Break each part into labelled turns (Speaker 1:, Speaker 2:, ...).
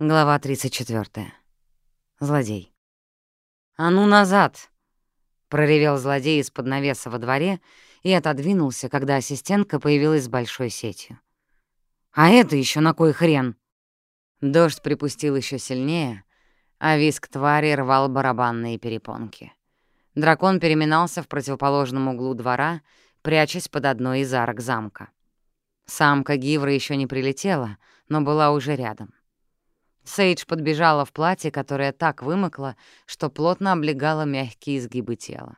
Speaker 1: Глава 34. Злодей. «А ну назад!» — проревел злодей из-под навеса во дворе и отодвинулся, когда ассистентка появилась с большой сетью. «А это еще на кой хрен?» Дождь припустил еще сильнее, а виск твари рвал барабанные перепонки. Дракон переминался в противоположном углу двора, прячась под одной из арок замка. Самка Гивра еще не прилетела, но была уже рядом. Сейдж подбежала в платье, которое так вымокло, что плотно облегало мягкие изгибы тела.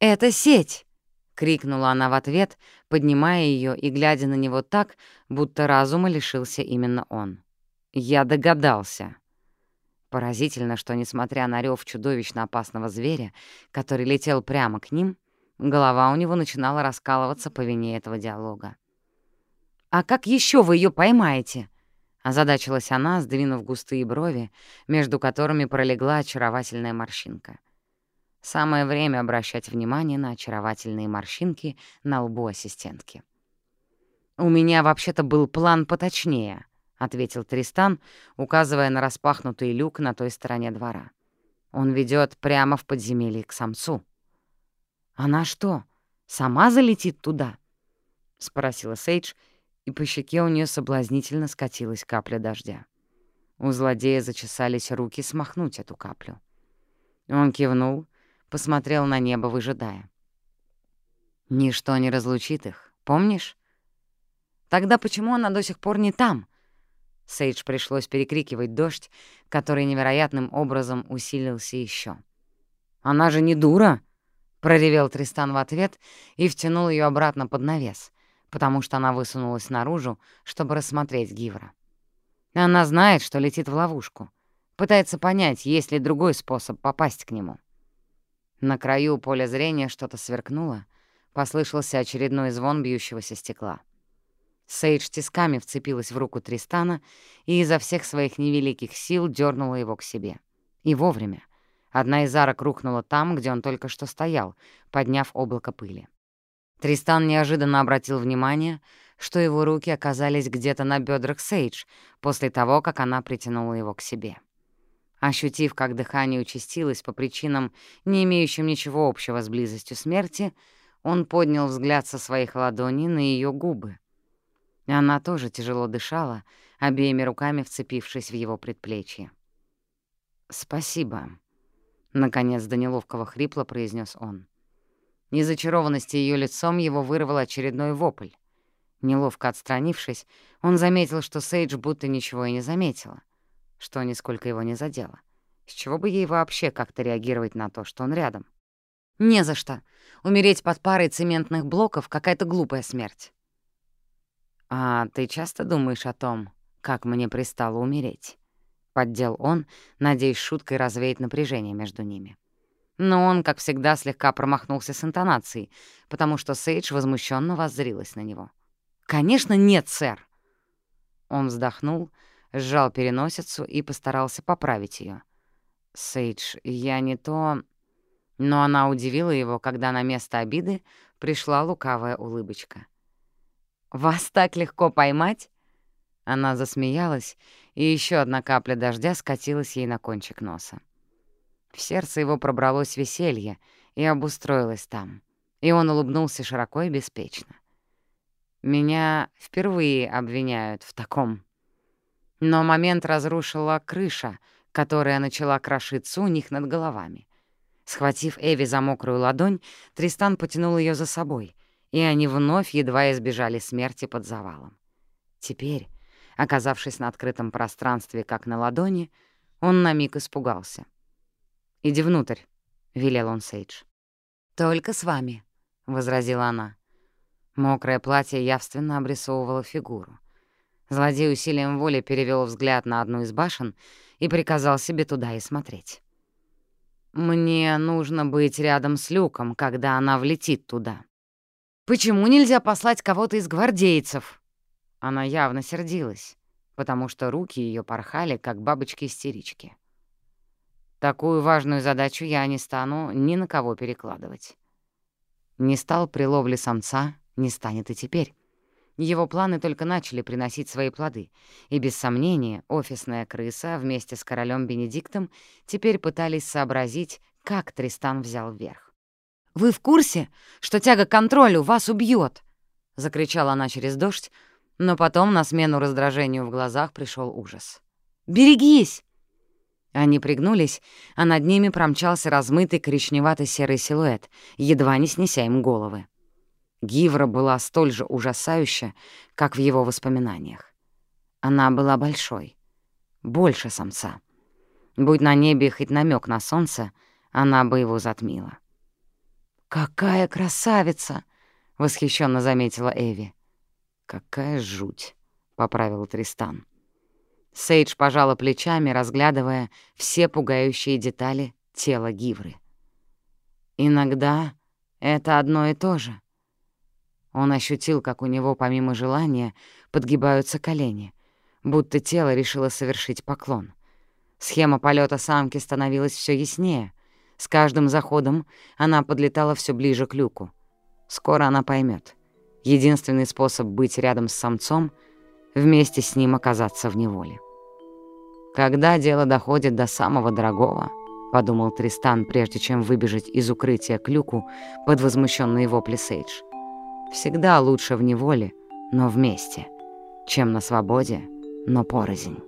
Speaker 1: «Это сеть!» — крикнула она в ответ, поднимая ее и глядя на него так, будто разума лишился именно он. «Я догадался!» Поразительно, что, несмотря на рев чудовищно опасного зверя, который летел прямо к ним, голова у него начинала раскалываться по вине этого диалога. «А как еще вы ее поймаете?» Озадачилась она, сдвинув густые брови, между которыми пролегла очаровательная морщинка. Самое время обращать внимание на очаровательные морщинки на лбу ассистентки. «У меня вообще-то был план поточнее», — ответил Тристан, указывая на распахнутый люк на той стороне двора. «Он ведет прямо в подземелье к самцу». «Она что, сама залетит туда?» — спросила Сейдж, — и по щеке у нее соблазнительно скатилась капля дождя. У злодея зачесались руки смахнуть эту каплю. Он кивнул, посмотрел на небо, выжидая. «Ничто не разлучит их, помнишь?» «Тогда почему она до сих пор не там?» Сейдж пришлось перекрикивать дождь, который невероятным образом усилился еще. «Она же не дура!» — проревел Тристан в ответ и втянул ее обратно под навес потому что она высунулась наружу, чтобы рассмотреть Гивра. Она знает, что летит в ловушку. Пытается понять, есть ли другой способ попасть к нему. На краю поля зрения что-то сверкнуло, послышался очередной звон бьющегося стекла. Сейдж тисками вцепилась в руку Тристана и изо всех своих невеликих сил дернула его к себе. И вовремя. Одна из арок рухнула там, где он только что стоял, подняв облако пыли. Тристан неожиданно обратил внимание, что его руки оказались где-то на бедрах Сейдж после того, как она притянула его к себе. Ощутив, как дыхание участилось по причинам, не имеющим ничего общего с близостью смерти, он поднял взгляд со своих ладоней на ее губы. Она тоже тяжело дышала, обеими руками вцепившись в его предплечье. «Спасибо», — наконец до неловкого хрипла произнес он. Из зачарованности ее лицом его вырвал очередной вопль. Неловко отстранившись, он заметил, что Сейдж будто ничего и не заметила, что нисколько его не задело. С чего бы ей вообще как-то реагировать на то, что он рядом? «Не за что. Умереть под парой цементных блоков — какая-то глупая смерть». «А ты часто думаешь о том, как мне пристало умереть?» — поддел он, надеясь шуткой развеять напряжение между ними. Но он, как всегда, слегка промахнулся с интонацией, потому что Сейдж возмущенно воззрилась на него. «Конечно нет, сэр!» Он вздохнул, сжал переносицу и постарался поправить ее. «Сейдж, я не то...» Но она удивила его, когда на место обиды пришла лукавая улыбочка. «Вас так легко поймать?» Она засмеялась, и еще одна капля дождя скатилась ей на кончик носа. В сердце его пробралось веселье и обустроилось там, и он улыбнулся широко и беспечно. Меня впервые обвиняют в таком. Но момент разрушила крыша, которая начала крошиться у них над головами. Схватив Эви за мокрую ладонь, Тристан потянул ее за собой, и они вновь едва избежали смерти под завалом. Теперь, оказавшись на открытом пространстве, как на ладони, он на миг испугался. «Иди внутрь», — велел он Сейдж. «Только с вами», — возразила она. Мокрое платье явственно обрисовывало фигуру. Злодей усилием воли перевел взгляд на одну из башен и приказал себе туда и смотреть. «Мне нужно быть рядом с люком, когда она влетит туда». «Почему нельзя послать кого-то из гвардейцев?» Она явно сердилась, потому что руки ее порхали, как бабочки-истерички. Такую важную задачу я не стану ни на кого перекладывать. Не стал при ловле самца, не станет и теперь. Его планы только начали приносить свои плоды, и, без сомнения, офисная крыса вместе с королем Бенедиктом теперь пытались сообразить, как Тристан взял верх. «Вы в курсе, что тяга к контролю вас убьет? закричала она через дождь, но потом на смену раздражению в глазах пришел ужас. «Берегись!» Они пригнулись, а над ними промчался размытый коричневато-серый силуэт, едва не снеся им головы. Гивра была столь же ужасающа, как в его воспоминаниях. Она была большой, больше самца. Будь на небе хоть намек на солнце, она бы его затмила. «Какая красавица!» — восхищенно заметила Эви. «Какая жуть!» — поправил Тристан. Сейдж пожала плечами, разглядывая все пугающие детали тела Гивры. «Иногда это одно и то же». Он ощутил, как у него, помимо желания, подгибаются колени, будто тело решило совершить поклон. Схема полета самки становилась все яснее. С каждым заходом она подлетала все ближе к люку. Скоро она поймет. Единственный способ быть рядом с самцом — вместе с ним оказаться в неволе. «Когда дело доходит до самого дорогого», — подумал Тристан, прежде чем выбежать из укрытия к люку под возмущенный вопли Сейдж. «Всегда лучше в неволе, но вместе, чем на свободе, но порознь».